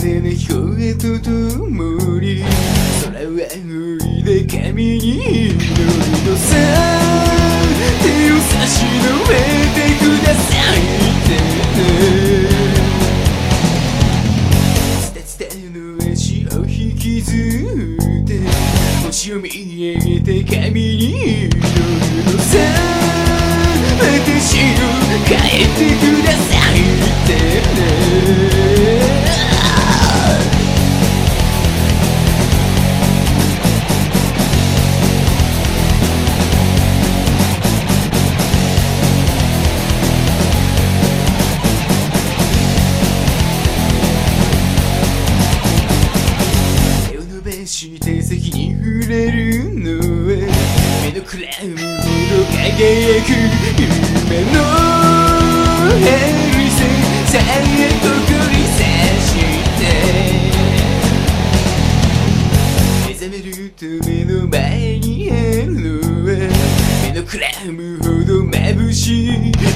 胸の表とともに空は吹いで髪に祈るのさ手を差し伸べてくださいってつたつたの足を引きずって星を見上げて髪に祈るのさ私を変えてくして席に触れるのは目のくらむほど輝く夢のハリセンさえと繰り刺して。目覚めると目の前にあるのは目のくらむほど眩しい。